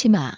Tu.